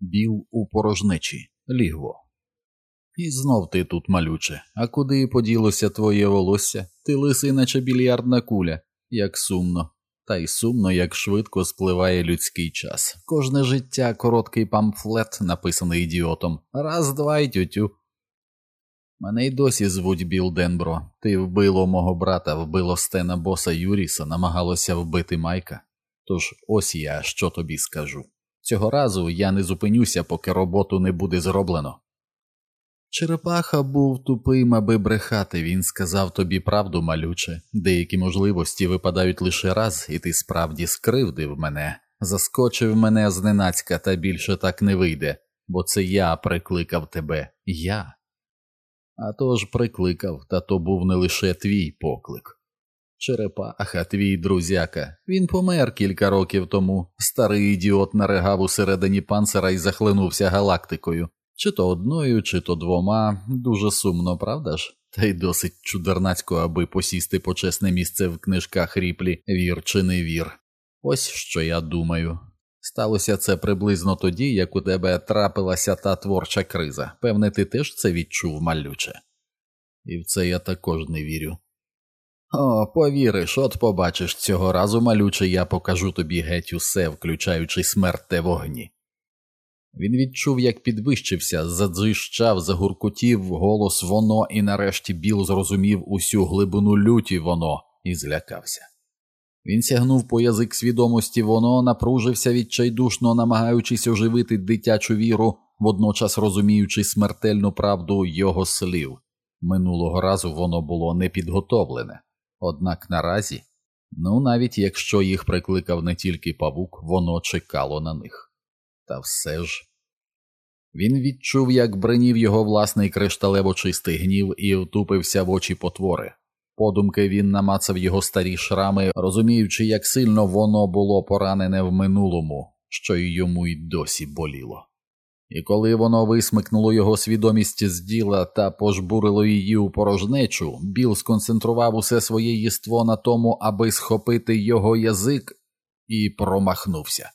Біл у порожнечі, лігво. І знов ти тут, малюче, а куди поділося твоє волосся? Ти лисий, наче більярдна куля, як сумно, та й сумно, як швидко спливає людський час. Кожне життя короткий памфлет, написаний ідіотом. Раз, два й тютю. Мене й досі звуть Біл Денбро. Ти вбило мого брата, вбило Стена боса Юріса, намагалося вбити Майка. Тож ось я що тобі скажу. Цього разу я не зупинюся, поки роботу не буде зроблено. Черепаха був тупим, аби брехати. Він сказав тобі правду, малюче. Деякі можливості випадають лише раз, і ти справді скривдив мене, заскочив мене зненацька, та більше так не вийде, бо це я прикликав тебе, я. А тож прикликав, та то був не лише твій поклик. Черепаха, твій друзяка, він помер кілька років тому. Старий ідіот наригав усередині панцера і захлинувся галактикою. Чи то одною, чи то двома, дуже сумно, правда ж? Та й досить чудернацько, аби посісти почесне місце в книжках ріплі вір чи не вір. Ось що я думаю. Сталося це приблизно тоді, як у тебе трапилася та творча криза. Певне, ти теж це відчув малюче. І в це я також не вірю. О, повіриш, от побачиш, цього разу, малюче, я покажу тобі геть усе, включаючи смерть те вогні. Він відчув, як підвищився, задзищав, загуркотів голос воно, і нарешті Біл зрозумів усю глибину люті воно і злякався. Він сягнув по язик свідомості, воно напружився відчайдушно, намагаючись оживити дитячу віру, водночас розуміючи смертельну правду його слів. Минулого разу воно було непідготовлене, однак наразі, ну навіть якщо їх прикликав не тільки павук, воно чекало на них. Та все ж він відчув, як бринів його власний кришталево чистий гнів і втупився в очі потвори. Подумки він намацав його старі шрами, розуміючи, як сильно воно було поранене в минулому, що й йому й досі боліло. І коли воно висмикнуло його свідомість з діла та пожбурило її у порожнечу, Біл сконцентрував усе своє єство на тому, аби схопити його язик, і промахнувся.